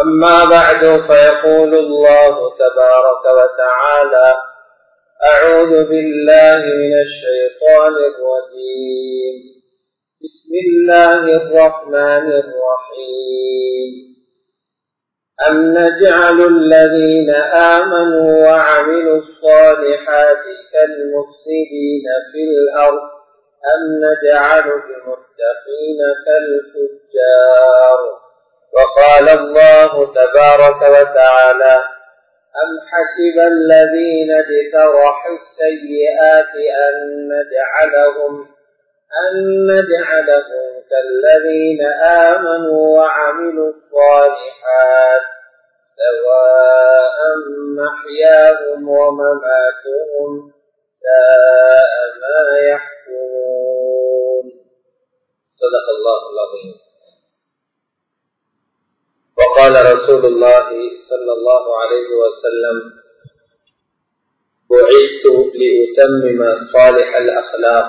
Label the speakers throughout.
Speaker 1: أما بعد فيقول الله تبارك وتعالى أعوذ بالله من الشيطان الرجيم. بسم الله الرحمن الرحيم. أم نجعل الذين آمنوا وعملوا الصالحات كالمفسدين في الأرض؟ أم نجعل المتقين كالفجار؟ وقال الله تبارك وتعالى أم حسب الذين اجترحوا السيئات أن نجعلهم أن نجعلهم كالذين آمنوا وعملوا الصالحات سواء محياهم ومماتهم ساء ما يحكمون. صدق الله العظيم. وقال رسول الله صلى الله عليه وسلم بعثت لأتمم صالح الأخلاق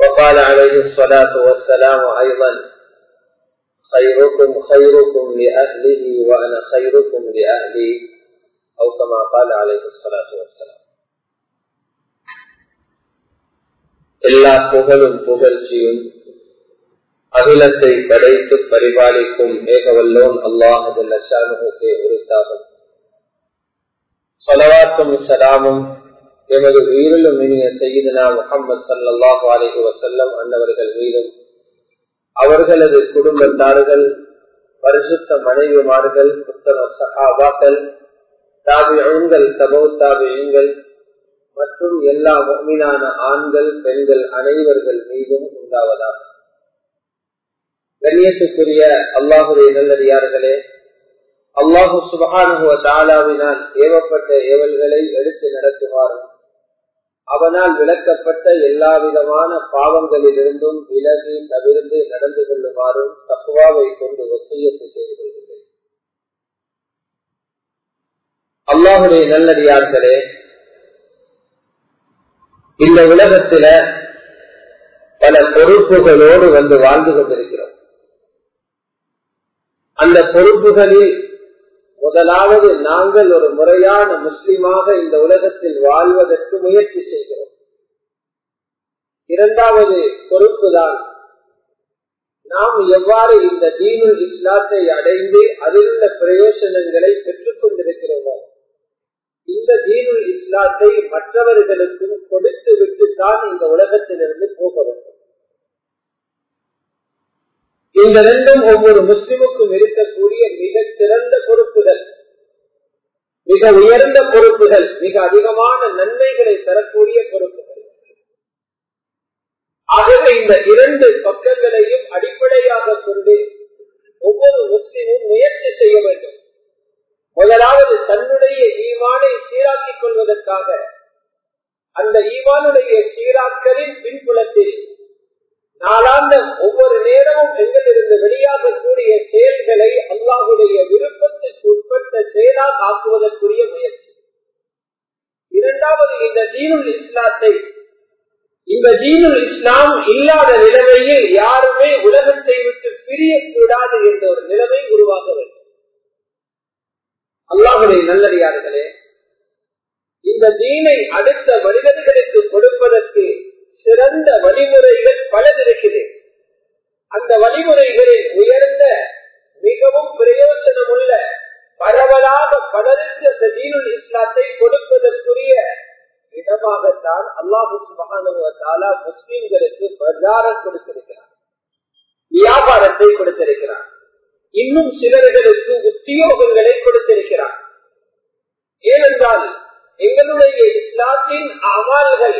Speaker 1: وقال عليه الصلاة والسلام أيضا خيركم خيركم لأهله وأنا خيركم لأهلي أو كما قال عليه الصلاة والسلام எல்லா புகழும் புகழ்ச்சியும் அகிலத்தை படைத்து பரிபாலிக்கும் ஏகவல்லோன் அல்லாஹுக்கு உரித்தாகும் சொலவாத்தும் சலாமும் எமது உயிரிலும் இனிய செய்தினா முகமது சல்லாஹு அலஹி வசல்லம் அன்னவர்கள் மீதும் அவர்களது குடும்பத்தார்கள் பரிசுத்த மனைவிமார்கள் புத்தக சகாபாக்கள் தாபியங்கள் சபோ மற்றும் எல்லா மீனான ஆண்கள் பெண்கள் அனைவர்கள் மீதும் உண்டாவதாகும் கண்ணியத்துக்குரிய அல்லாஹுடைய நல்லடியார்களே அல்லாஹு சுபகானுவ தாலாவினால் ஏவப்பட்ட ஏவல்களை எடுத்து நடத்துவாரும். அவனால் விளக்கப்பட்ட எல்லா விதமான பாவங்களிலிருந்தும் விலகி தவிர்த்து நடந்து கொள்ளுமாறும் தப்புவாவை கொண்டு ஒத்தையத்து செய்து கொள்கிறேன். அல்லாஹுடைய நல்லடியார்களே இந்த உலகத்தில பல பொறுப்புகளோடு வந்து வாழ்ந்து கொண்டிருக்கிறோம். அந்த பொறுப்புகளில் முதலாவது நாங்கள் ஒரு முறையான முஸ்லிமாக இந்த உலகத்தில் வாழ்வதற்கு முயற்சி செய்கிறோம். இரண்டாவது பொறுப்புதான் நாம் எவ்வாறு இந்த தீனுல் இஸ்லாத்தை அடைந்து அதிலுள்ள பிரயோசனங்களை பெற்றுக் கொண்டிருக்கிறோமோ இந்த தீனுல் இஸ்லாத்தை மற்றவர்களுக்கும் கொடுத்து விட்டுத்தான் இந்த உலகத்திலிருந்து போக வேண்டும். இந்த ரெண்டும் ஒவ்வொரு முஸ்லிமுக்கும் இருக்கக்கூடிய மிக சிறந்த பொறுப்புகள். மிக உயர்ந்த பொறுப்புகள் மிக அதிகமான நன்மைகளை தரக்கூடிய பொறுப்புகள். ஆகவே இந்த இரண்டு பக்கங்களையும் அடிப்படையாக கொண்டு ஒவ்வொரு முஸ்லிமும் முயற்சி செய்ய வேண்டும். முதலாவது தன்னுடைய ஈவானை சீராக்கிக் கொள்வதற்காக. அந்த ஈவானுடைய சீராக்கலின் பின்புலத்தில் நாளாண்டம் ஒவ்வொரு நேரமும் எங்களிருந்து வெளியாகக்கூடிய செயல்களை அல்லாஹுடைய விருப்பத்திற்கு உட்பட்ட செயலாக ஆக்குவதற்குரிய முயற்சி. இரண்டாவது இந்த தீனுல் இஸ்லாத்தை இந்த தீனுல் இஸ்லாம் இல்லாத நிலைமையில் யாருமே உலகத்தை விட்டு பிரியக்கூடாது என்ற ஒரு நிலைமை உருவாக வேண்டும். அல்லாஹுடைய நல்லடியார்களே இந்த தீனை அடுத்த மனிதர்களுக்கு கொடுப்பதற்கு சிறந்த வழிமுறைகள் பலது இருக்குது. அந்த வழிமுறைகளில் உயர்ந்த
Speaker 2: மிகவும் பிரயோஜனம் உள்ள பரவலாக பலருக்கு அந்த தீனுல் இஸ்லாத்தை கொடுப்பதற்குரிய இடமாகத்தான் அல்லாஹு சுபகானுவத்தாலா முஸ்லிம்களுக்கு பிரச்சாரம் கொடுத்திருக்கிறார். வியாபாரத்தை கொடுத்திருக்கிறார். இன்னும் சிலர்களுக்கு உத்தியோகங்களை கொடுத்திருக்கிறார். ஏனென்றால் எங்களுடைய இஸ்லாத்தின் அமல்கள்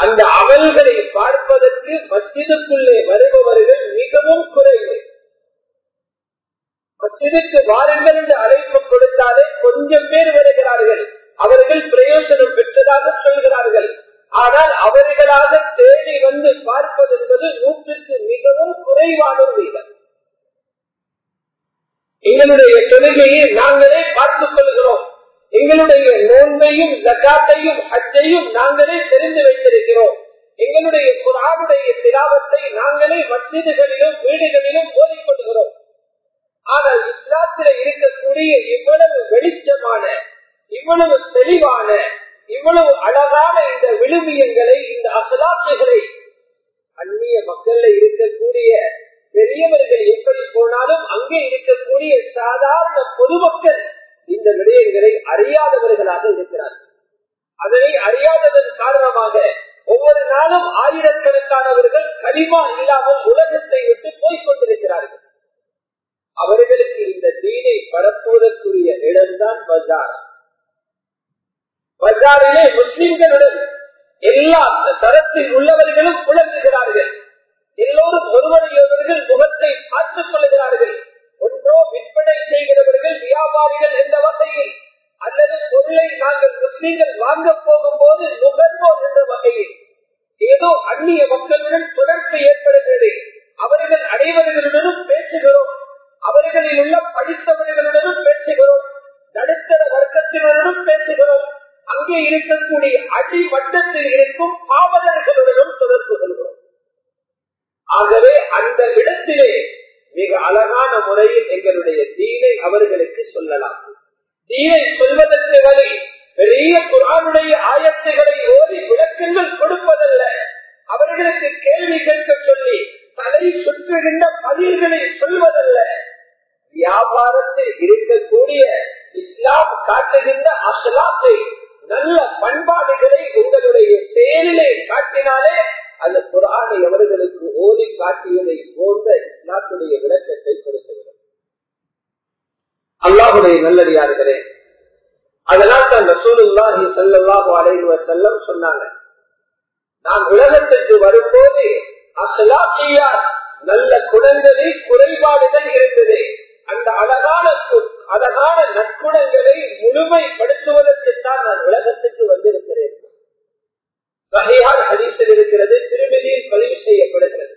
Speaker 2: அந்த அமல்களை பார்ப்பதற்கு மஸ்ஜிதுக்குள்ளே வருபவர்கள் மிகவும் குறைவு. மஸ்ஜிதுக்கு வாருங்கள் என்று அழைப்பு கொடுத்தாலே கொஞ்சம் பேர் வருகிறார்கள். அவர்கள் பிரயோஜனம் பெற்றதாக சொல்கிறார்கள். ஆனால் அவர்களாக தேடி வந்து பார்ப்பது என்பது நூற்றுக்கு மிகவும் குறைவான வீதம். எங்களுடைய தொழுகையை நாங்களே பார்த்துக் கொள்கிறோம். எங்களுடைய நோன்பையும் ஜக்காத்தையும் அச்சையும் நாங்களே தெரிந்து வைத்திருக்கிறோம். எங்களுடைய குரானுடைய திலாவத்தை நாங்களே மசிதிகளிலும் வீடுகளிலும் ஓடிக்கொள்கிறோம் ஆனால் இஸ்லாத்தில இருக்கக்கூடிய இவ்வளவு வெளிச்சமான இவ்வளவு தெளிவான இவ்வளவு அழகான இந்த விழுமியங்களை இந்த அசலாற்றுகளை அந்நிய மக்கள்ல இருக்கக்கூடிய பெரியவர்கள் எப்படி போனாலும் அங்கே இருக்கக்கூடிய சாதாரண பொதுமக்கள் இந்த விடயங்களை அறியாதவர்களாக இருக்கிறார்கள். அதனை அறியாததன் காரணமாக ஒவ்வொரு நாளும் ஆயிரக்கணக்கானவர்கள் கரிமா இல்லாமல் உலகத்தை விட்டு போய்கொண்டிருக்கிறார்கள் அவர்களுக்கு இந்த தீனை பரப்புவதற்குரிய இடம்தான் பஜார். பஜாரிலே முஸ்லிம்களுடன் எல்லா தரத்தில் உள்ளவர்களும் புலங்குகிறார்கள் எல்லோரும் ஒருவரையொருவர்கள் முகத்தை பார்த்துக் கொள்கிறார்கள் ஒன்றோ விற்பனை செய்கிறவர்கள் வியாபாரிகள் என்ற வகையில் அல்லது பொருளை நாங்கள் முஸ்லீம்கள் வாங்க போகும் போது நுகர்வோர் என்ற வகையில் ஏதோ அந்நிய மக்களுடன் தொடர்பு ஏற்படுகிறது. அவர்கள் அனைவர்களுடனும் பேசுகிறோம். அவர்களில் உள்ள படித்தவர்களுடனும் பேசுகிறோம். நடுத்தர வர்க்கத்தினருடன் பேசுகிறோம். அங்கே இருக்கக்கூடிய அடிமட்டத்தில் இருக்கும் பாவலர்களுடனும் தொடர்பு கொள்கிறோம். ஆகவே அந்த இடத்திலே மிக அழகான முறையில் எங்களுடைய தீனை அவர்களுக்கு சொல்லலாம். தீனை சொல்வதற்கு வரை பெரிய குரானுடைய ஆயத்துகளை ஓதி விளக்கங்கள் கொடுப்பதல்ல. அவர்களுக்கு கேள்வி கேட்க சொல்லி தலை சுற்றுகின்ற பதில்களை சொல்வதல்ல. வியாபாரத்தில் இருக்கக்கூடிய இஸ்லாம் காட்டுகின்ற அசலாத்தை நல்ல பண்பாடுகளை உங்களுடைய செயலிலே காட்டினாலே அந்த குரானை அவர்களுக்கு ஓதி காட்டியதை போன்ற இஸ்லாத்துடைய விளக்கத்தை கொடுத்துவிடும். அல்லாஹுடைய நல்லடியார்களே அதனால் தான் ரசூலுல்லாஹி சல்லாஹு அலைவ செல்லம் சொன்னாங்க நான் உலகத்திற்கு வரும்போது அசலாத்தியார் நல்ல குணங்களில் குறைபாடுகள் இருந்தது. அந்த அழகான அழகான நற்குணங்களை முழுமைப்படுத்துவதற்குத்தான் நான் உலகத்துக்கு வந்திருக்கிறேன். வகையால் ஹதீசில் இருக்கிறது திருமதியில் பதிவு செய்யப்படுகிறது.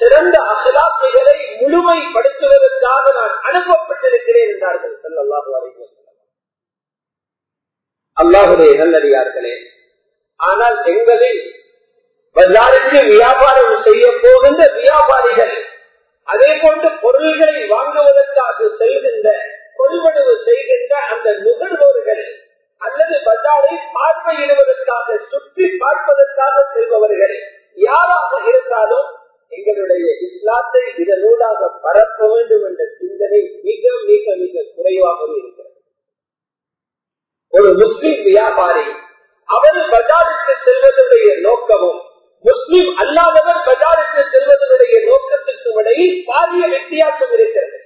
Speaker 2: சிறந்த அசலாத்துகளை முழுமைப்படுத்துவதற்காக நான் அனுப்பப்பட்டிருக்கிறேன் என்றார்கள் சொல்லல்லாஹு அலைவசம் அல்லாஹுடைய நல்லடியார்களே ஆனால் எங்களில் பஜாருக்கு வியாபாரம் செய்ய போகின்ற வியாபாரிகள் அதே போன்று பொருள்களை வாங்குவதற்காக செல்கின்ற கொள்வனவு செய்கின்ற அந்த நுகர்வோர்கள் அல்லது பஜாரை பார்வையிடுவதற்காக சுற்றி பார்ப்பதற்காக செல்பவர்கள் யாராக இருந்தாலும் எங்களுடைய இஸ்லாத்தை இதனூடாக பரப்ப வேண்டும் என்ற சிந்தனை மிக மிக மிக குறைவாகவே இருக்கிறது. ஒரு முஸ்லிம் வியாபாரி அவர் பஜாருக்கு செல்வதனுடைய நோக்கமும் முஸ்லிம் அல்லாதவர் பஜாருக்கு செல்வதனுடைய நோக்கத்திற்கு இடையில் பாரிய வித்தியாசம் இருக்கிறது.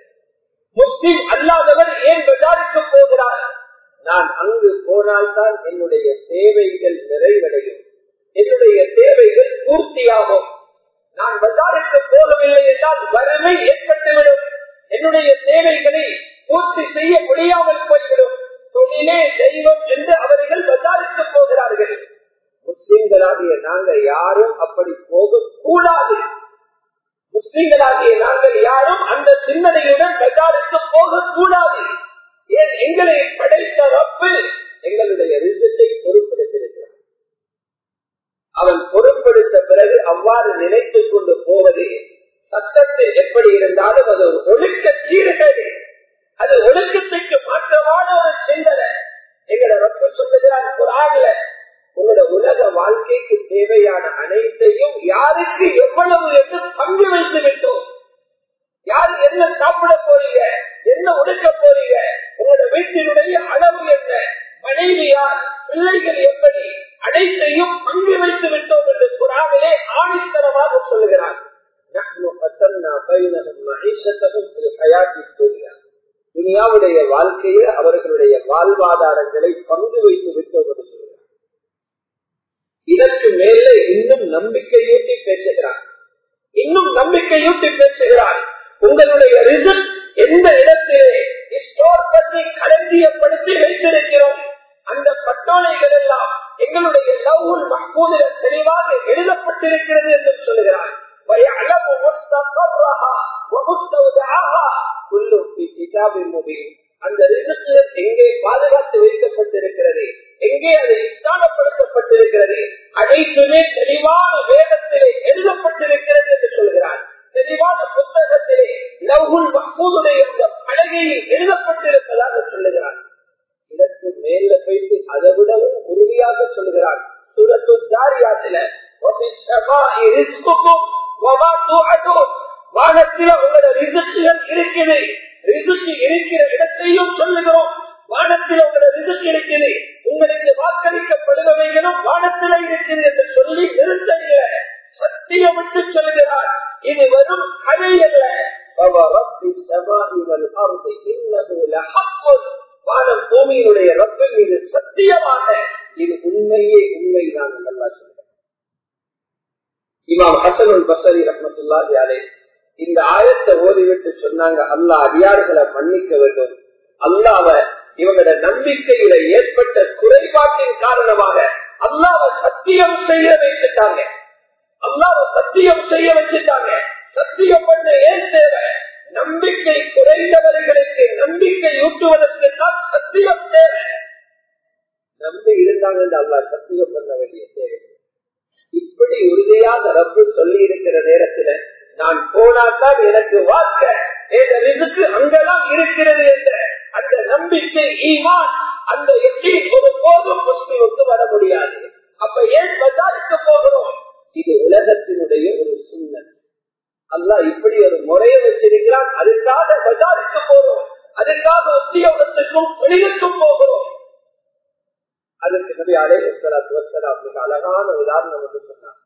Speaker 2: முஸ்லிம் அல்லாதவர் ஏன் பஜாருக்கு போகிறார்? நான் அங்கு போனால்தான் என்னுடைய தேவைகள் நிறைவடையும். என்னுடைய தேவைகள் பூர்த்தியாகும். நான் பஜாருக்கு போகவில்லை என்றால் வறுமை ஏற்பட்டுவிடும். என்னுடைய தேவைகளை பூர்த்தி செய்ய முடியாமல் போய்விடும். தொழிலே தெய்வம் என்று அவர்கள் பஜாருக்கு போகிறார்கள். முஸ்லிம்களாகிய நாங்கள் யாரும் அப்படி போக கூடாது முஸ்லீம்களாகிய நாங்கள் யாரும் அந்த சிந்தனையுடன் பஜாருக்கு போக கூடாது ஏன் எங்களை படைத்த ரப்பு எங்களுடைய ரிசத்தை பொருட்படுத்தியிருக்கிறார். அவன் பொருட்படுத்த பிறகு அவ்வாறு நினைத்துக் கொண்டு போவது சத்தத்தில் எப்படி இருந்தாலும் அது ஒரு ஒழுக்க சீர்கேடு. தேவையான அனைத்தையும் யாருக்கு எவ்வளவு என்று பங்கு வைத்து விட்டோம். யார் என்ன சாப்பிட போறீங்க என்ன உடுக்க போறீங்க உங்களோட வீட்டினுடைய அளவு என்ன மனைவி யார் பிள்ளைகள் எப்படி அனைத்தையும் பங்கு வைத்து விட்டோம் என்று குரானிலே ஆணித்தரமாக சொல்லுகிறார். துனியாவுடைய வாழ்க்கையை அவர்களுடைய வாழ்வாதாரங்களை பங்கு வைத்து விட்டோம் என்று சொல்கிறார் இதற்கு மேலே இன்னும் நம்பிக்கையூட்டி பேசுகிறார். இன்னும் நம்பிக்கையூட்டி பேசுகிறார். உங்களுடைய ரிசல்ட் எந்த இடத்திலே ஸ்டோர் வைத்திருக்கிறோம். அந்த பட்டோலைகள் எல்லாம் எங்களுடைய லவ்வுல் மஹ்பூதில தெளிவாக எழுதப்பட்டிருக்கிறது என்று சொல்லுகிறார் அந்த எங்கே பாதுகாத்து வைக்கப்பட்டிருக்கிறது? எங்கே அது ஸ்தானப்படுத்தப்பட்டிருக்கிறது அனைத்துமே தெளிவான வேதத்திலே எழுதப்பட்டிருக்கிறது என்று சொல்கிறார். தெளிவான புத்தகத்திலே லவ்குல் மஹூதுடைய அந்த எழுதப்பட்டிருப்பதாக சொல்லுகிறார். இதற்கு மேல போயிட்டு அதை விடவும் உறுதியாக சொல்லுகிறார். சுரத்து ஜாரியாத்தில வானத்தில் உங்களோட ரிசர்ச்சுகள் இருக்குது ரிசர்ச் இருக்கிற இடத்தையும் சொல்லுகிறோம். வானத்தில் உங்களோட ரிசர்ச் இருக்குது உங்களுக்கு வாக்களிக்கப்படுபவைகளும் வானத்தில் இருக்குது என்று சொல்லி நிறுத்த சத்தியம் விட்டு சொல்கிறார். இது வெறும் கதை அல்ல வானம் பூமியினுடைய ரப்பின் மீது சத்தியமாக இது உண்மையே உண்மைதான் நல்லா சொல்கிறார். இமாம் ஹசனுல் பசரி ரஹமத்துல்லாஹி அலை இந்த ஆயத்தை ஓதிவிட்டு சொன்னாங்க அல்லாஹ் அடியார்களை மன்னிக்க வேண்டும். அல்லாவ இவங்களோட நம்பிக்கையில ஏற்பட்ட குறைபாட்டின் காரணமாக அல்லாவ சத்தியம் செய்ய வைத்துட்டாங்க. அல்லாவ சத்தியம் செய்ய வச்சுட்டாங்க. சத்தியம் பண்ண ஏன் தேவை? நம்பிக்கை குறைந்தவர்களுக்கு நம்பிக்கை ஊட்டுவதற்கு தான் சத்தியம் தேவை. நம்பி இருந்தாங்க அல்லா சத்தியம் பண்ண வேண்டிய தேவை. இப்படி உறுதியாக ரப்பு சொல்லி இருக்கிற நேரத்துல நான் போனாதான் எனக்கு வாக்க அங்கெல்லாம் இருக்கிறது என்ற? அந்த நம்பிக்கை ஈமான் அந்த எட்டி ஒரு போதும் முஸ்லிமுக்கு வர முடியாது. அப்ப ஏன் பஜாருக்கு போகிறோம்? இது உலகத்தினுடைய ஒரு சுண்ணன் அல்ல இப்படி ஒரு முறையை வச்சிருக்கிறான். அதுக்காக பஜாருக்கு போகிறோம். அதுக்காக உத்தியோகத்துக்கும் வெளியிற்கும் போகிறோம். அதுக்கு நபி அலேஹலாத்து வசலாம் அப்படின்னு அழகான உதாரணம் என்று சொன்னார்.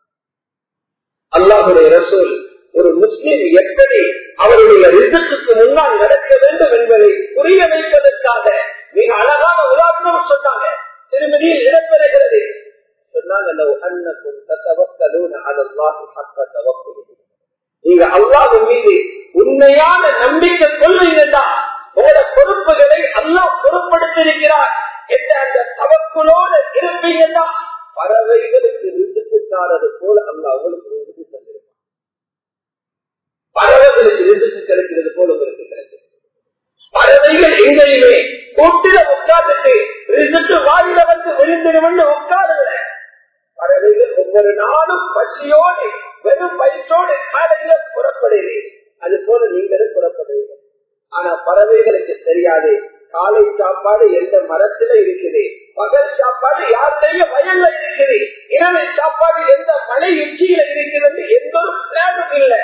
Speaker 2: அல்லாஹுடைய ரசூல் ஒரு முஸ்லிம் எப்படி அவருடைய ரிசத்துக்கு முன்னால் நடக்க வேண்டும் என்பதை புரிய வைப்பதற்காக மிக அழகான உதாரணம் சொன்னாங்க. திருமதியில் இடம்பெறுகிறது நீங்க அல்லாவின் மீது உண்மையான நம்பிக்கை கொள்வீங்க சாப்பாடு எந்த மரத்துல இருக்குது? பகல் சாப்பாடு யாருடைய வயல்ல இருக்குது. இரவு சாப்பாடு எந்த மலை உச்சியில இருக்கிறது எந்த ஒரு பிளானும் இல்ல.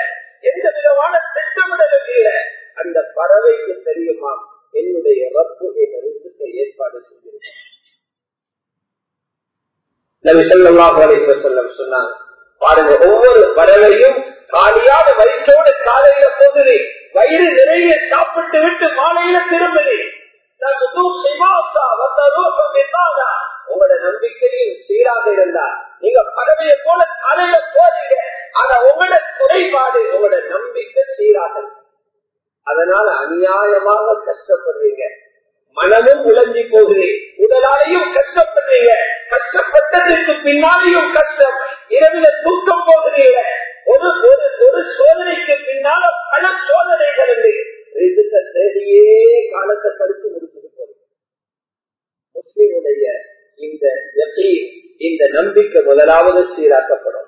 Speaker 2: எந்த விதமான திட்டமிடலும் இல்லை. அந்த பறவைக்கு தெரியுமா? என்னுடைய ரப்பு என்ற ரிசுத்தை ஏற்பாடு செஞ்சிருக்கேன். நபி ஸல்லல்லாஹு அலைஹி சொன்னாங்க பாருங்க ஒவ்வொரு பறவையும் காலியான வயிற்றோடு காலையில போகுது. வயிறு நிறைய சாப்பிட்டு விட்டு மாலையில திரும்புது. உங்களோட நம்பிக்கையும் சீராக இருந்தா நீங்க பறவையை போல காலையில போறீங்க ஆனா உங்களோட குறைபாடு உங்களோட நம்பிக்கை சீராக அதனால அநியாயமாக கஷ்டப்படுறீங்க. மனமும் உழஞ்சி போகுது. உடலாலையும் கஷ்டப்படுறீங்க. கஷ்டப்பட்டதற்கு பின்னாலேயும் கஷ்டம். இரவில தூக்கம் போகிறீங்க ஒரு ஒரு சோதனைக்கு பின்னால பல சோதனைகள் இதுக்கு தேடியே காலத்தை படித்து முடிச்சிருப்பது போறீங்க முஸ்லிமுடைய இந்த இந்த நம்பிக்கை முதலாவது சீராக்கப்படும்.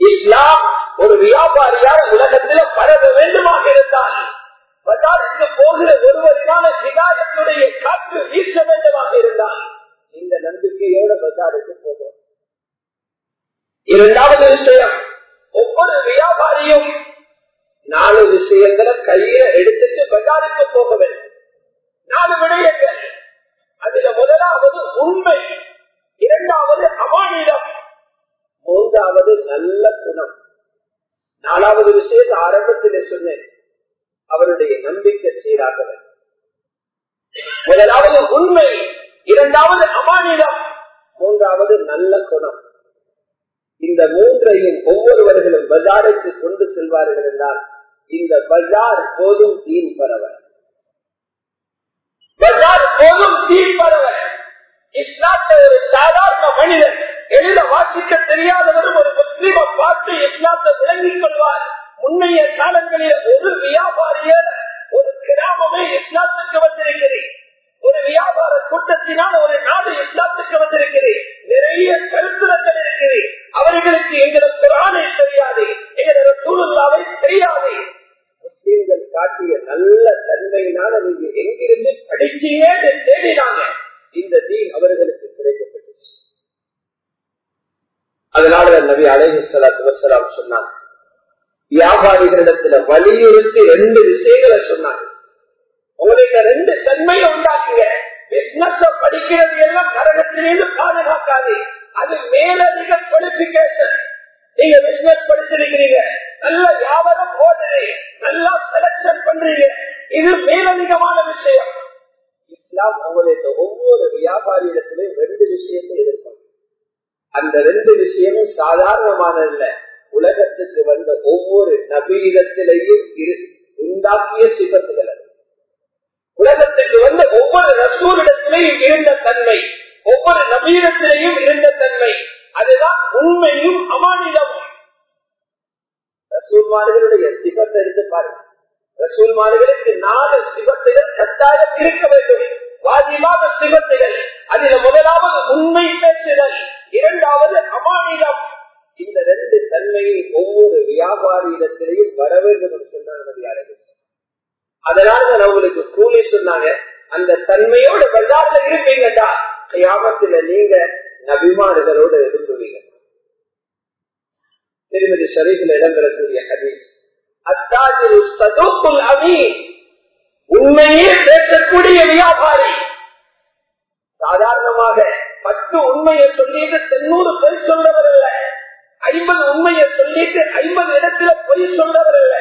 Speaker 2: இஸ்லாம் ஒரு வியாபாரியான உலகத்தில் பரவ வேண்டுமாக இருந்தால் பஜாருக்கு போகிற ஒருவருக்கான விகாரத்துடைய காற்று வீச வேண்டுமாக இருந்தால் இந்த நம்பிக்கையோட பஜாருக்கு போகும் இரண்டாவது விஷயம் ஒவ்வொரு வியாபாரியும் நாலு விஷயங்களை கையில எடுத்துட்டு பஜாருக்கு போக வேண்டும். நாலு விடயங்கள் அதுல முதலாவது உண்மை இரண்டாவது அமானிடம் மூன்றாவது நல்ல குணம். நாலாவது விஷயத்தை ஆரம்பத்திலே சொன்னேன். அவருடைய நம்பிக்கை சீராக முதலாவது உண்மை இரண்டாவது அமானிடம் மூன்றாவது நல்ல குணம். இந்த மூன்றையும் ஒவ்வொருவர்களும் பஜாருக்கு கொண்டு செல்வார்கள் என்றால் இந்த பஜார் போதும் தீன் பரவல். பஜார் போதும் தீன் பரவல். இஸ்லாத்தை ஒரு சாதாரண மனிதன். எளித வாசிக்க தெரியாதவரும் ஒரு முஸ்லீமை பார்த்து இஸ்லாத்தை விளங்கிக் கொள்வார். முன்னைய காலங்களில் ஒரு வியாபாரிய ஒரு கிராமமே இஸ்லாத்துக்கு வந்திருக்கிறேன் ஒரு வியாபார கூட்டத்தினால் ஒரு நாடு இஸ்லாத்துக்கு வந்திருக்கிறேன் நிறைய சரித்திரங்கள் இருக்கிறேன் அவர்களுக்கு எங்களது குரானை தெரியாது. எங்களது சூழ்நிலாவை தெரியாது. காட்டிய நல்ல தன்மையினால நீங்க எங்கிருந்து படிச்சீங்க தேடினாங்க. இந்த தீன் அவர்களுக்கு கிடைக்கப்பட்டுச்சு. அதனால நபி அலைஹி வசலாம் சொன்னாங்க. வியாபாரிகளிடத்துல வலியுறுத்தி ரெண்டு விஷயங்களை சொன்னாங்க. உங்களுக்கு ரெண்டு தன்மையை உண்டாக்குங்க. பிசினஸ் படிக்கிறது எல்லாம் நரகத்திலிருந்து பாதுகாக்காது. அது மேலதிக குவாலிபிகேஷன் நீங்க பிசினஸ் படிச்சிருக்கிறீங்க. நல்ல வியாபாரம் ஒவ்வொரு ரெண்டு விஷயத்தை எதிர்பார்க்கும் அந்த ரெண்டு விஷயமும் சாதாரணமானதில்ல. உலகத்துக்கு வந்த ஒவ்வொரு நபீனத்திலேயும் உண்டாக்கிய சிபத்துகள் உலகத்துக்கு வந்த ஒவ்வொரு ரசூரிடத்திலேயும் இருந்த தன்மை ஒவ்வொரு நபீனத்திலேயும் இருந்த தன்மை அதுதான் உண்மையும் அமானிதமும். ரசூல்மார்களுடைய சிபத்தை எடுத்து பாருங்க. ரசூல்மார்களுக்கு நாலு சிபத்துகள் கட்டாயம் இருக்க வேண்டும். வாஜிபாத சிவத்துகள். அதில் முதலாவது உண்மை பேசுதல். இரண்டாவது அமானிடம் இந்த ரெண்டு தன்மையை ஒவ்வொரு வியாபாரியிடத்திலையும் வர வேண்டும் என்று சொன்னாங்க அதனால அவங்களுக்கு கூலி சொன்னாங்க. அந்த தன்மையோட பஜார்ல இருப்பீங்கடா. கியாமத்துல நீங்க நபிமாடுகளோட இருந்துவீங்க திருமதி சரீஃபில் இடம்பெறக்கூடிய ஹதீஸ். அத்தாஜிரு உண்மையே பேசக்கூடிய வியாபாரி. சாதாரணமாக பத்து உண்மையை சொல்லிட்டு தொண்ணூறு பொய் சொல்றவர் அல்ல ஐம்பது உண்மையை சொல்லிட்டு ஐம்பது இடத்துல பொய் சொல்றவர் அல்ல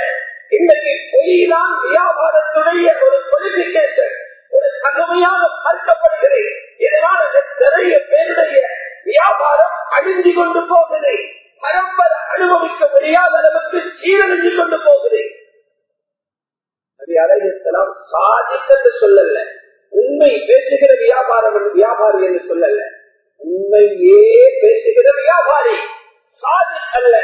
Speaker 2: இன்றைக்கு பொய் தான் வியாபாரத்துடைய ஒரு குவாலிபிகேஷன் ஒரு தகமையாக பார்க்கப்படுகிறது. இதனால் நிறைய பேருடைய வியாபாரம் அழிஞ்சு கொண்டு போகுது. பரம்பர அனுபவிக்க முடியாத அளவுக்கு சீரழிஞ்சு கொண்டு போகுது. அலைஹிஸ்லாம் சாதிக்கன்னு சொல்லல. உண்மை வியாபாரி என்று சொல்லல. உண்மையே பேசுகிற வியாபாரி. சாதி அல்ல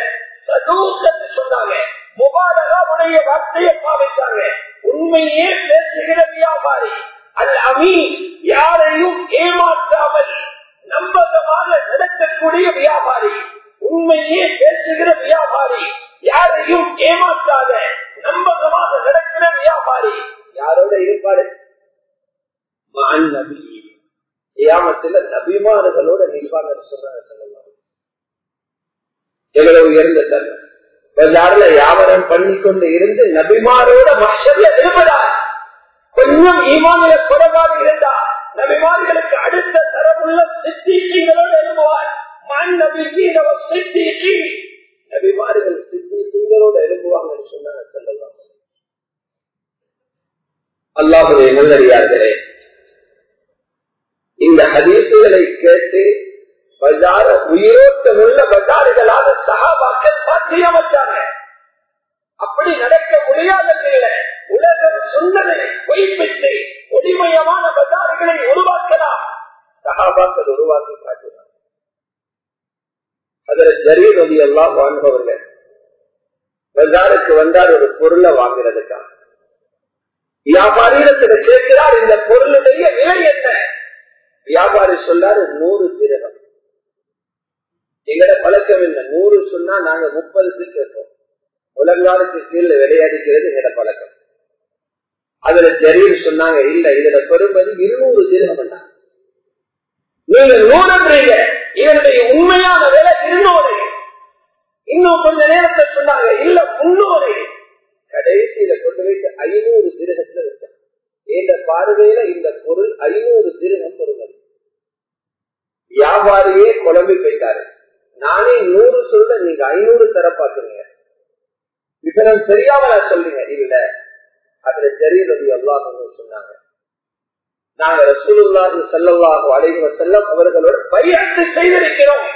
Speaker 2: சதூக்கன்னு சொன்னாங்க. முபாரகாவுடைய வார்த்தையை பாவித்தாங்க உண்மையே பேசுகிற வியாபாரி. அபிமானங்களோட நபிமார்களோட நிற்பாங்க சொல்றாங்க எவ்வளவு உயர்ந்த தன்மை பஜார்ல வியாபாரம் பண்ணி கொண்டு இருந்து நபிமாரோட மஷர்ல இருப்பதால் கொஞ்சம் ஈமானில குறைவாக இருந்த பஜார உயிரோட்டம் உள்ள பஜாறுகளாக சகாபாக்கள் மாற்றி அமைச்சாங்க அப்படி நடக்க முடியாத உலகம் சொன்னதை பொய்ப்பித்து ஒளிமயமான பஜார்களை உருவாக்கலாம். சகாபாக்கள் உருவாக்கி காட்டினார். அதுல ஜரீர் நதி எல்லாம் வாங்குபவர்கள் பஜாருக்கு வந்தால் ஒரு பொருளை வாங்குறதுக்காக. வியாபாரியிடத்தில் கேட்கிறார் இந்த பொருளுடைய விலை என்ன? வியாபாரி சொல்லாரு நூறு திரகம். எங்கட பழக்கம் என்ன நூறு சொன்னா நாங்க முப்பதுக்கு கேட்போம். உலகாலுக்கு கீழே விளையாடிக்கிறது எங்கட பழக்கம். அதுல ஜரீர் சொன்னாங்க இல்ல இதுல பெரும்பது இருநூறு திரகம் நீங்க நூறுன்றீங்க இதனுடைய உண்மையான வேலை இருநூறு. இன்னும் கொஞ்ச நேரத்தை சொன்னாங்க இல்ல முன்னூறு. கடைசியில கொண்டு வைத்து ஐநூறு திருகத்துல வச்சாங்க. இந்த பார்வையில இந்த பொருள் ஐநூறு திருகம் பொருள் வியாபாரியே குழம்பி போயிட்டாரு. நானே நூறு சொல்ற நீங்க ஐநூறு தர பாக்குறீங்க விவரம் தெரியாம நான் சொல்றீங்க இல்ல அதுல தெரியுறது எல்லாம் சொன்னாங்க. நாங்க ரசூலுல்லாஹு ஸல்லல்லாஹு அலைஹி வஸல்லம் அவர்களோட பையத்து செய்திருக்கிறோம்.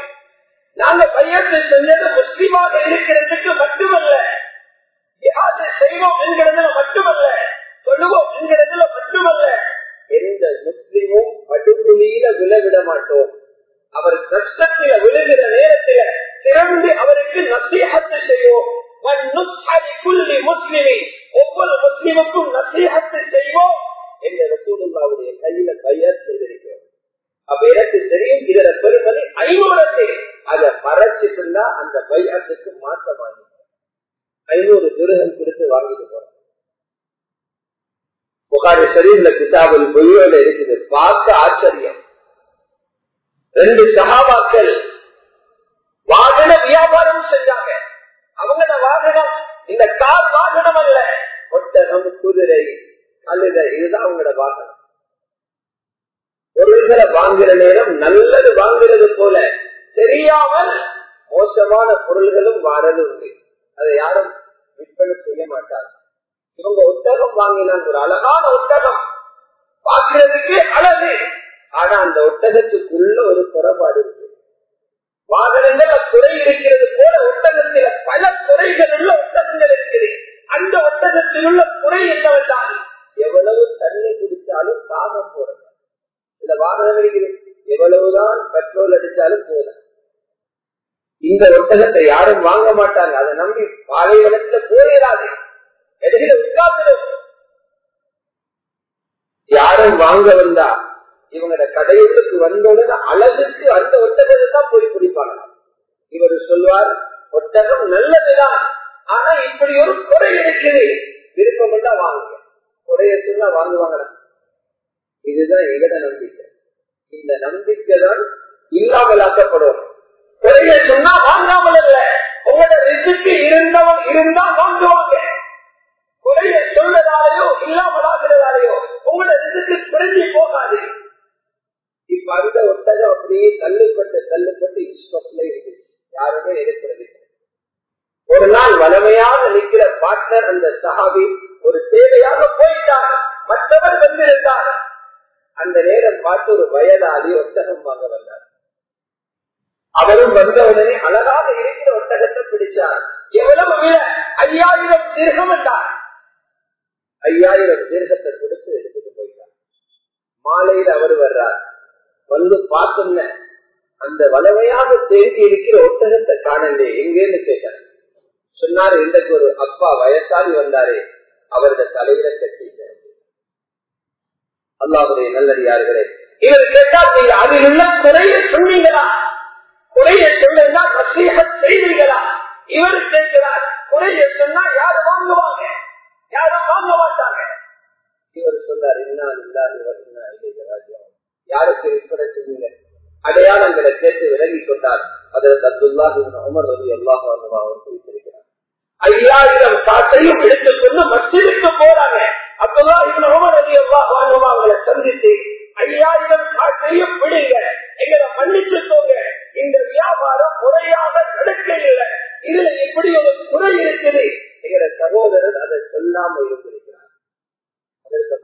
Speaker 2: நாங்க பையத்து செஞ்சது முஸ்லிமாக இருக்கிறதுக்கு மட்டுமல்ல. யாரு செய்வோம் என்கிறதுல மட்டுமல்ல. சொல்லுவோம் என்கிறதுல மட்டுமல்ல. எந்த முஸ்லிமும் படுகுழியில விழவிட மாட்டோம். அவர் கஷ்டத்தில விழுகிற நேரத்தில திறந்து அவருக்கு நசீகத்து செய்வோம் முஸ்லிமி ஒவ்வொரு முஸ்லிமுக்கும் நசீகத்து செய்வோம் என்ற ரசூலுல்லாவுடைய கையில பையர் செய்திருக்கிறோம் அப்ப எனக்கு தெரியும் இதர பெருமதி ஐநூறத்தை அதை மறைச்சிட்டுனா அந்த பையத்துக்கு மாற்றமாகி ஐநூறு திருகம் கொடுத்து வாங்கிட்டு போறோம் புகாரி சரீர்ல கிதாபில் பொய்யோட இருக்குது பார்க்க ஆச்சரியம் ரெண்டு சகாபாக்கள் வாகன வியாபாரம் செஞ்சாங்க. அவங்கள வாகனம் இந்த கார் வாகனம் அல்ல ஒட்டகம் குதிரை அல்லது இதுதான் அவங்களோட வாகனம். பொருள்களை வாங்குற நேரம் நல்லது வாங்குறது போல தெரியாமல் மோசமான பொருள்களும் வாரது உண்டு. அதை யாரும் விற்பனை செய்ய மாட்டார் இவங்க ஒட்டகம் வாங்கினாங்க. ஒரு அழகான ஒட்டகம். பார்க்கறதுக்கு அழகு. ஆனா அந்த ஒட்டகத்துக்குள்ள ஒரு குறைபாடு இருக்கு. வாகனங்கள் குறை இருக்கிறது போல ஒட்டகத்தில பல குறைகள் உள்ள ஒட்டகங்கள் இருக்குது. அந்த ஒட்டகத்தில் உள்ள குறை என்னவென்றால் எவ்வளவு தண்ணி குடிச்சாலும் தாக போறது இந்த வாகனம் இருக்குது. எவ்வளவுதான் பெட்ரோல் அடிச்சாலும் போதும். இந்த ஒட்டகத்தை யாரும் வாங்க மாட்டாங்க. அதை நம்பி பாலைவனத்துல போயிடாது எதிரில உட்காந்து யாரும் வாங்க வந்தா இவங்களோட கடையுக்கு வந்தோடனே அழகுக்கு அந்த ஒட்டகத்தை தான் போய் குடிப்பாங்க. இவர் சொல்வார் ஒட்டகம் நல்லதுதான் ஆனா இப்படி ஒரு குறை இருக்குது. விருப்பம் தான் வாங்க குறைய வாங்குவாங்க இதுதான் எங்கட நம்பிக்கை. இந்த நம்பிக்கை தான் இல்லாமல் ஆக்கப்படும் குறைய சொன்னா வாங்காமல் இல்ல உங்களோட ரிசுக்கு இருந்தவன் இருந்தா வாங்குவாங்க. குறைய சொல்றதாலேயோ இல்லாமல் ஆகிறதாலேயோ உங்களோட ரிசுக்கு குறைஞ்சி போகாது. இப்ப ஒட்டகம் அப்படியே தள்ளுப்பட்டு தள்ளுப்பட்டு இஷ்டத்துல இருக்கு. யாருமே எடுக்கிறது ஒரு நாள் வளமையாக நிற்கிற பார்ட்னர் அந்த சஹாபி ஒரு தேவையாக போயிட்டார். மற்றவர் வந்திருந்தார் அந்த நேரம் பார்த்து ஒரு வயதாளி ஒட்டகம் வாங்க வந்தார். அவரும் வந்தவுடனே அழகாக இருக்கிற ஒட்டகத்தை பிடிச்சார். எவ்வளவு விட ஐயாயிரம் தீர்க்கம் என்றார். ஐயாயிரம் தீர்க்கத்தை கொடுத்து எடுத்துட்டு போயிட்டார். மாலையில் அவர் வர்றார். வந்து பார்த்தோம்ன அந்த வளமையாக தேங்கி இருக்கிற ஒட்டகத்தை காணலே. எங்கேன்னு கேட்டார். சொன்னாரு இன்றைக்கு ஒரு அப்பா வயசாகி வந்தாரே. அவரது தலையில கட்டிட்டார். அல்லாவுடைய நல்லடியார்களே இவர் கேட்டால் நீங்க அதில் உள்ள குறைய சொன்னீங்களா? அதில் ரவி அல்லாஹ் அவர் குறிப்பிருக்கிறார் ஐயாயிரம் எடுத்துக்கொண்டு மசிலுக்கு போறாங்க. அப்துல்லா இவன் உமர் ரவி அல்லாஹ் அவங்களை சந்தித்து ஐயாயிரம் விடுங்க. எங்களை மன்னிச்சுக்கோங்க இந்த வியாபாரம் முறையாக நடக்க இல்லை இதுல ஒரு குறை இருக்குது. எங்களோட சகோதரர் அதை சொல்லாம இருந்திருக்கிறார். அதற்கு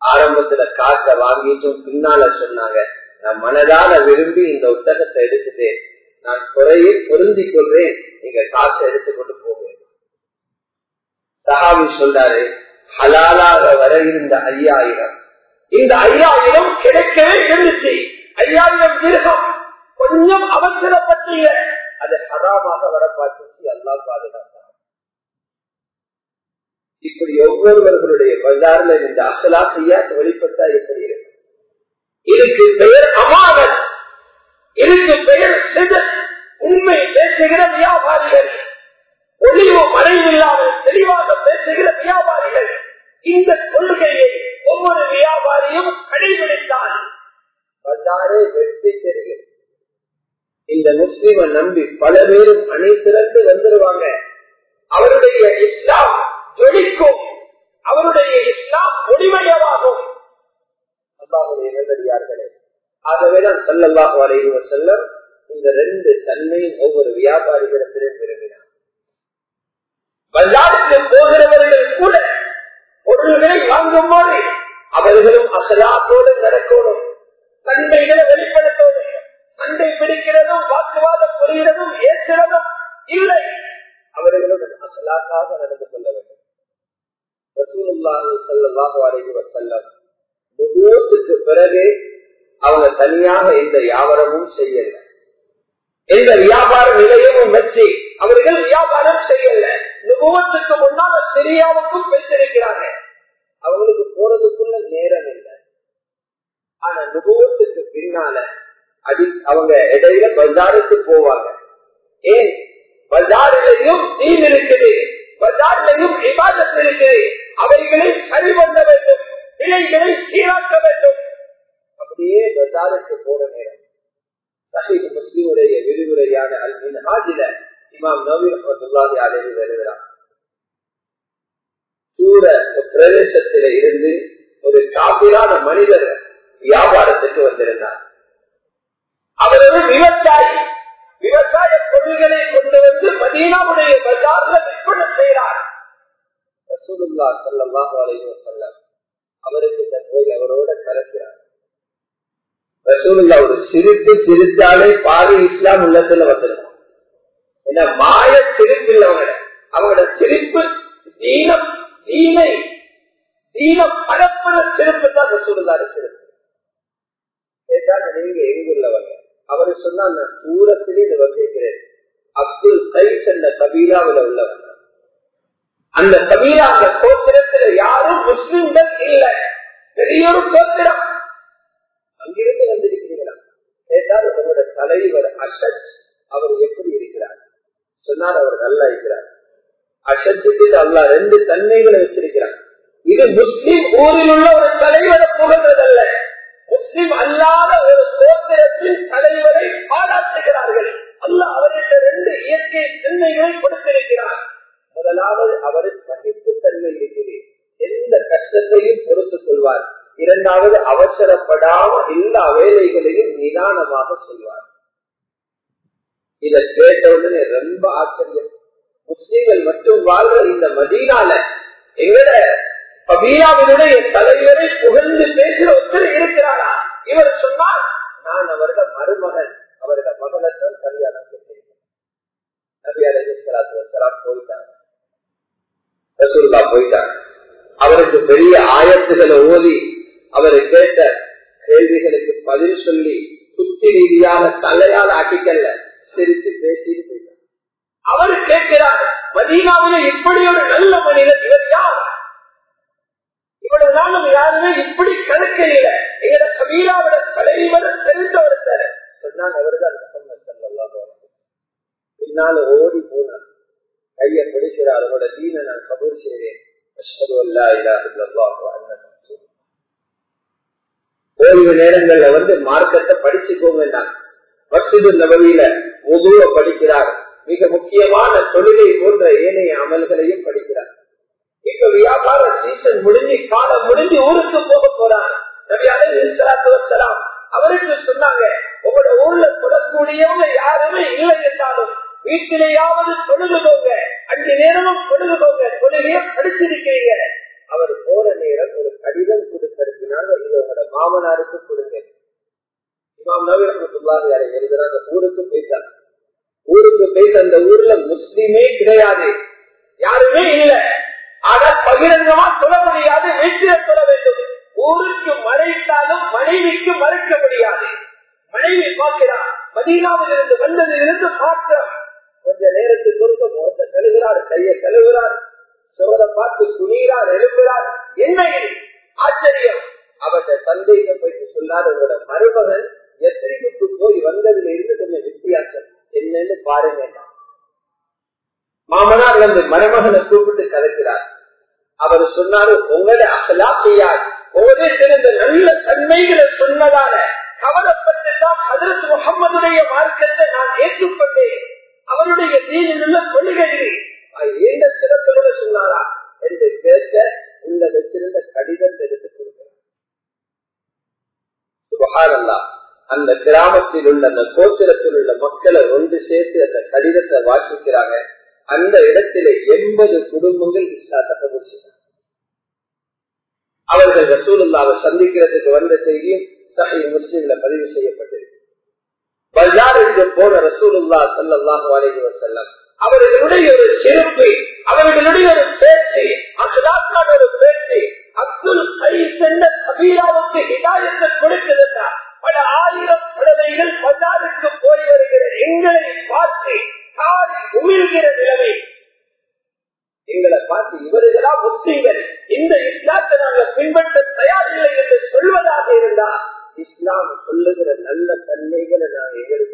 Speaker 2: ஆரம்பத்துல காசை வாங்கிட்டும் பின்னால சொன்னாங்க. நான் மனதால குறையை சொல்றேன். நீங்க காசை எடுத்துக்கொண்டு போவேன் சஹாபி சொல்றாரு ஹலாலாக வர இருந்த ஐயாயிரம். இந்த ஐயாயிரம் கிடைக்கவே இருந்துச்சு ஐயாயிரம் தீர்க்கம் கொஞ்சம் அவசரப்பட்டீங்க. அது ஹராமாக வர பார்த்து அல்லா பாதுகாத்தார். இப்படி ஒவ்வொருவர்களுடைய பஜார்ல இந்த அசலா செய்ய வெளிப்பட்டா எப்படி இருக்கு இதுக்கு பெயர் அமானத் இதுக்கு பெயர் சிதத். உண்மை பேசுகிற வியாபாரிகள். ஒளிவு மறைவில்லாமல் தெளிவாக பேசுகிற வியாபாரிகள். இந்த கொள்கையை ஒவ்வொரு வியாபாரியும் கடைபிடித்தால் பஜாரே வெற்றி தெரியும் இந்த முஸ்லிம நம்பி பல பேரும் அணை திறந்து வந்துருவாங்க. அவருடைய இஸ்லாம் ஜொலிக்கும். அவருடைய இஸ்லாம் ஒளிமயமாகும். அல்லாஹுடைய ஆகவே நான் சல்லல்லாஹு அலைஹி செல்லம் இந்த ரெண்டு தன்மையும் ஒவ்வொரு வியாபாரிகளிடத்திலும் விரும்பினார். பஜாருக்கு போகிறவர்கள் கூட பொருள்களை வாங்கும் போது அவர்களும் அசலாத்தோடு நடக்கணும் தன்மைகளை வெளிப்படுத்தோடு சண்டை பிடிக்கிறதும் வாக்குவாதம் புரிகிறதும் ஏற்கிறதும் இல்லை. அவர்களுடன் அசலாக்காக நடந்து கொள்ள வேண்டும். பிறகு அவங்க தனியாக எந்த யாவரமும் செய்யல. எந்த வியாபார நிலையமும் வச்சு அவர்கள் வியாபாரம் செய்யல. நுபுவத்துக்கு முன்னால சிரியாவுக்கும் பெற்றிருக்கிறாங்க. அவங்களுக்கு போறதுக்குள்ள நேரம் இல்லை. ஆனா நுபுவத்துக்கு பின்னால அடி அவங்க இடையில பஜாருக்கு போவாங்க. ஏன்? பஜாரிலையும் தீன் இருக்குது. பஜாரிலையும் விவாதம் இருக்குது. அவைகளை சரி பண்ண வேண்டும். இலைகளை சீராக்க வேண்டும். அப்படியே பஜாருக்கு போற நேரம். சஹீத் முஸ்லிமுடைய விரிவுரையான அல்மின் ஹாஜில இமாம் நவீன் அஹமதுல்லாஹி அலைஹி வருகிறார். தூர பிரதேசத்தில இருந்து ஒரு காப்பிரான மனிதர் வியாபாரத்துக்கு வந்திருந்தார். அவரது விவசாயி விவசாய பொருள்களை கொண்டு வந்து மதீனாவுடைய பஜார்ல விற்பனை செய்கிறார் அவருக்கு போய் அவரோட கலக்கிறார் ரசூலுல்லா ஒரு சிரிப்பு சிரித்தாலே பாதி இஸ்லாம் உள்ளத்துல வந்துடும் என்ன மாய சிரிப்பு இல்லவங்க அவங்களோட சிரிப்பு தீனம் தீமை தீனம் பரப்புற சிரிப்பு தான் ரசூலுல்லாரு சிரிப்பு. கேட்டாங்க நீங்க எங்குள்ளவங்க? அவரு சொன்னா நான் தூரத்திலே இது வந்திருக்கிறேன் அப்துல் கைஸ் என்ற கபீராவில் உள்ளவங்க. அந்த கபீரா அந்த கோத்திரத்துல யாரும் முஸ்லிம்கள் இல்லை. பெரிய ஒரு கோத்திரம். அங்கிருந்து கேட்டால் உங்களோட தலைவர் அஷத் அவர் எப்படி இருக்கிறார்? சொன்னார் அவர் நல்லா இருக்கிறார். அஷத்துக்கு அல்லா ரெண்டு தன்மைகளை வச்சிருக்கிறார் இது முஸ்லிம் ஊரில் உள்ள ஒரு தலைவரை புகழ்றதல்ல. முஸ்லிம் அல்லாத ஒரு கோத்திரத்தின் தலைவரை பாராட்டுகிறார்கள். அல்ல அவருக்கு ரெண்டு இயற்கை தன்மைகளை கொடுத்திருக்கிறார். முதலாவது அவர் சகிப்பு தன்மை இருக்கிறேன் எந்த கஷ்டத்தையும் பொறுத்துக் கொள்வார். இரண்டாவது அவசரப்படாம எல்லா வேலைகளையும் நிதானமாக செய்வார். இதை கேட்டவுடனே ரொம்ப ஆச்சரியம். முஸ்லீம்கள் மட்டும் வாழ்ற இந்த மதீனால எங்கட கபீராவினுடைய தலைவரை புகழ்ந்து பேசுற ஒருத்தர் இருக்கிறாரா? இவர் சொன்னால் நான் அவரோட மருமகன். அவரோட மகளைத்தான் கல்யாணம் கேட்டிருக்கேன் நபி போயிட்டாங்க. அவருக்கு பெரிய ஆயத்துகளை ஓதி அவரை கேட்ட கேள்விகளுக்கு பதில் சொல்லி சுத்தி ரீதியாக தலையால் ஆக்கிக்கல்ல சிரித்து பேசிட்டு போயிட்டார். அவர் கேட்கிறார் மதீனாவில இப்படி ஒரு நல்ல மனிதர் இவர் யார்? இவ்வளவு நாளும் யாருமே இப்படி கணக்கையில எங்கட கபீராவோட தலைவர் தெரிந்த ஒருத்தர். சொன்னாங்க அவர்தான் பின்னால ஓடி போனார். கையை பிடிக்கிறார் அவரோட தீன நான் கபூர் செய்தேன் ஓய்வு நேரங்கள்ல வந்து மார்க்கத்தை படிச்சுக்கோங்க மசிது நபவியில முதுவ படிக்கிறார். மிக முக்கியமான தொழிலை போன்ற ஏனைய அமல்களையும் படிக்கிறார். இப்ப வியாபார சீசன் முடிஞ்சு காலம் முடிஞ்சு ஊருக்கு போக போறாங்க அவருக்கு சொன்னாங்க உங்களோட ஊர்ல தொடரக்கூடியவங்க யாருமே இல்லை என்றாலும் வீட்டிலேயாவது தொழுதுகோங்க அஞ்சு நேரமும் தொழுதுகோங்க தொழிலையே படிச்சிருக்கீங்க. அவர் போற நேரம் ஒரு கடிதம் கொடுத்திருக்கிறாங்க இது உங்களோட மாமனாருக்கு கொடுங்க. இமாம் நவீனத்துள்ளாக எழுதுறாங்க ஊருக்கு போயிட்டாங்க ஊருக்கு போயிட்டு அந்த ஊர்ல முஸ்லீமே கிடையாது. யாருமே இல்ல. ஆனா பகிரங்கமா சொல்ல முடியாது வீட்டில சொல்ல வேண்டும். ஊருக்கு மறைத்தாலும் மனைவிக்கு மறுக்க முடியாது. மனைவி பார்க்கிறார் மதீனாவில் இருந்து வந்ததிலிருந்து மாற்றம் கொஞ்ச நேரத்துக்கு ஒருக்க முகத்தை கழுகிறார் கையை கழுகிறார் சோழ பார்த்து குனிகிறார் எழுப்புகிறார். என்ன ஆச்சரியம். அவருடைய தந்தைக்கு போயிட்டு சொல்லாத உங்களோட மருமகன் எத்திரிக்கு போய் வந்ததுல இருந்து கொஞ்சம் வித்தியாசம். என்னன்னு பாருங்க. மாமனார் வந்து மருமகனை கூப்பிட்டு கலக்கிறார். அவர் சொன்னாரு உங்களோட செய்யாது போதே சிறந்த நல்ல தன்மைகளை சொன்னதால கவலைப்பட்டு தான் ஹதரத் முகம்மதுடைய மார்க்கத்தை நான் ஏற்றுக்கொண்டேன். அவருடைய தீனில் உள்ள கொள்கையில் எந்த சிறப்போட சொன்னாரா என்று கேட்க உள்ள வச்சிருந்த கடிதத்தை எடுத்து கொடுக்கிறார் அந்த கிராமத்தில் உள்ள அந்த கோத்திரத்தில் உள்ள மக்களை ஒன்று சேர்த்து அந்த கடிதத்தை வாசிக்கிறாங்க. அந்த இடத்திலே எண்பது குடும்பங்கள் இஸ்லாத்தை கபூர்ச்சினாங்க அவர்கள் ரசூலுல்லாவை சந்திக்கிறதுக்கு வந்த செய்தியும் சஹி முஸ்லீம்ல பதிவு செய்யப்பட்டிருக்கு. பஜாருக்கு போன ரசூலுல்லா சல்லாஹு அலைஹி வசல்லம் அவர்களுடைய ஒரு சிறப்பு அவர்களுடைய ஒரு பேச்சு அசலாத்தான ஒரு பேச்சு அப்துல் கை சென்ற கபீராவுக்கு இதாயத்தை கொடுத்திருந்தார் பல ஆயிரம் குழந்தைகள் பஜாருக்கு போய் வருகிற எங்களை பார்த்து காரி உமிழ்கிற நிலைமை. எங்களை பார்த்து இவர்களா முஸ்லீம்கள் இந்த இஸ்லாத்தை நாங்கள் பின்பற்ற தயாரில்லை என்று சொல்வதாக இருந்தா இஸ்லாம் சொல்லுகிற நல்ல தன்மைகளை நான் எங்களுக்கு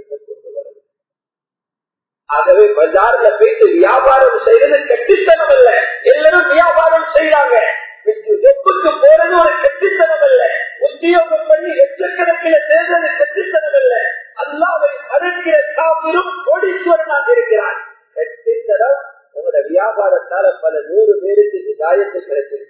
Speaker 2: ஆகவே பஜார்ல போயிட்டு வியாபாரம் செய்யறது கட்டித்தனம் அல்ல. எல்லாரும் வியாபாரம் செய்யறாங்க ஒப்புக்கு போறது ஒரு கட்டித்தனம் அல்ல. உத்தியோகம் பண்ணி லட்சக்கணக்கில் தேர்தல் கட்டித்தனம் அல்ல. அல்லாவை மறுக்கிற காப்பிலும் கோடீஸ்வரனாக இருக்கிறான் கட்டித்தனம். உங்களோட வியாபாரத்தால பல நூறு பேருக்கு ஹிதாயத்தை கிடைச்சிருக்கு.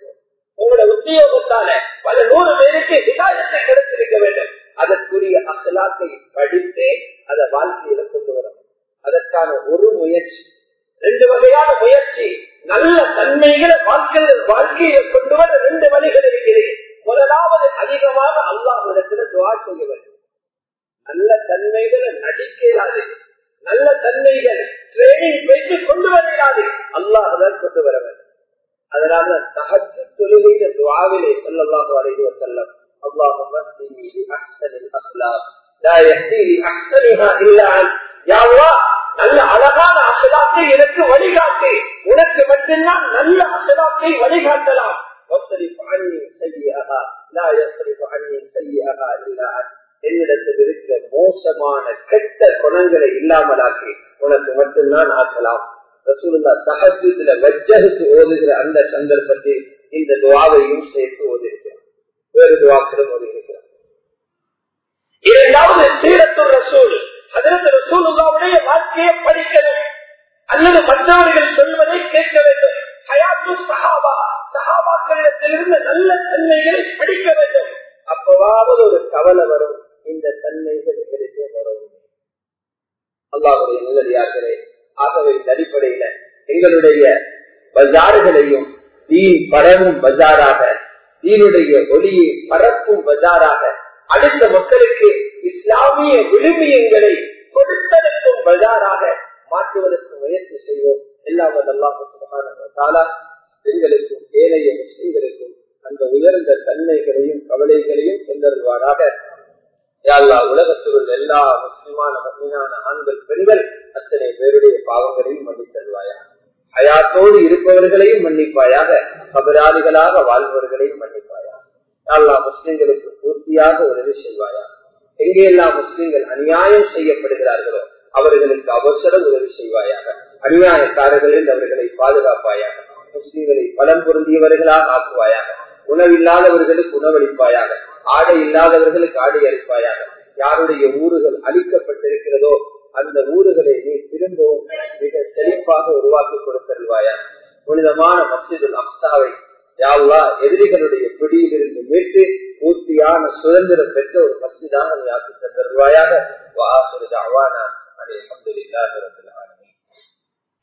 Speaker 2: அஹ்சனிஹா அழகான அசலாத்தை எனக்கு வழிகாட்டு. உனக்கு மட்டும்தான் நல்ல அசதாத்தை வழிகாட்டலாம். என்னிடத்தில் இருக்கிற மோசமான கெட்ட குணங்களை இல்லாமலாக்கி உனக்கு மட்டும்தான் ஆக்கலாம். ரசூலுல்லா சகஜத்துல வஜ்ஜகுக்கு ஓதுகிற அந்த சந்தர்ப்பத்தில் இந்த துவாவையும் சேர்த்து ஓதுகிறார் வேறு துவாக்களும் ஓதுகிறார் இரண்டாவது சீரத்து ரசூல் அதற்கு ரசூலுல்லாவுடைய வாழ்க்கையை படிக்க வேண்டும். அல்லது மற்றவர்கள் சொல்வதை கேட்க வேண்டும். ஹயாத்து சஹாபா சஹாபாக்களிடத்திலிருந்து நல்ல தன்மைகளை படிக்க வேண்டும். அப்பவாவது ஒரு கவலை வரும். இந்த தன்மைகள் எங்களுக்கு வரும்? அல்லாவுடைய நிலையார்களே ஆகவே இந்த அடிப்படையில எங்களுடைய பஜார்களையும் தீன் பரவும் பஜாராக தீனுடைய ஒளியை பரப்பும் பஜாராக அடுத்த மக்களுக்கு இஸ்லாமிய விழுமியங்களை கொடுத்ததற்கும் பஜாராக மாற்றுவதற்கு முயற்சி செய்வோம். எல்லாம் அல்லாஹால பெண்களுக்கும் ஏழைய முஸ்லீம்களுக்கும் அந்த உயர்ந்த தன்மைகளையும் கவலைகளையும் சென்றருவாராக யாழ்லா உலகத்தில் உள்ள எல்லா முக்கியமான முக்கியமான ஆண்கள் பெண்கள் அத்தனை பேருடைய பாவங்களையும் மன்னித்தருவாயா அயாத்தோடு இருப்பவர்களையும் மன்னிப்பாயாக கபராளிகளாக வாழ்பவர்களையும் மன்னிப்பாயா யாழ்லா முஸ்லிம்களுக்கு பூர்த்தியாக உதவி செய்வாயா? எங்கெல்லாம் முஸ்லிம்கள் அநியாயம் செய்யப்படுகிறார்களோ அவர்களுக்கு அவசர உதவி செய்வாயாக? அநியாயக்காரர்களில் அவர்களை பாதுகாப்பாயாக? முஸ்லிம்களை பலம் பொருந்தியவர்களாக ஆக்குவாயாக? உணவில்லாதவர்களுக்கு உணவளிப்பாயாக? ஆடை இல்லாதவர்களுக்கு ஆடை அளிப்பாயாக? யாருடைய ஊர்கள் அளிக்கப்பட்டிருக்கிறதோ அந்த ஊர்களை நீ திரும்பவும் மிக செழிப்பாக உருவாக்கி கொடுத்தருவாயா புனிதமான மஸ்ஜிதுல் அப்தாவை யாவா எதிரிகளுடைய பிடியிலிருந்து மீட்டு பூர்த்தியான சுதந்திரம் பெற்ற ஒரு மஸ்ஜிதாக நீ ஆக்கி தந்தருவாயாக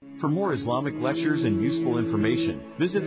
Speaker 3: For more Islamic lectures and useful information, visit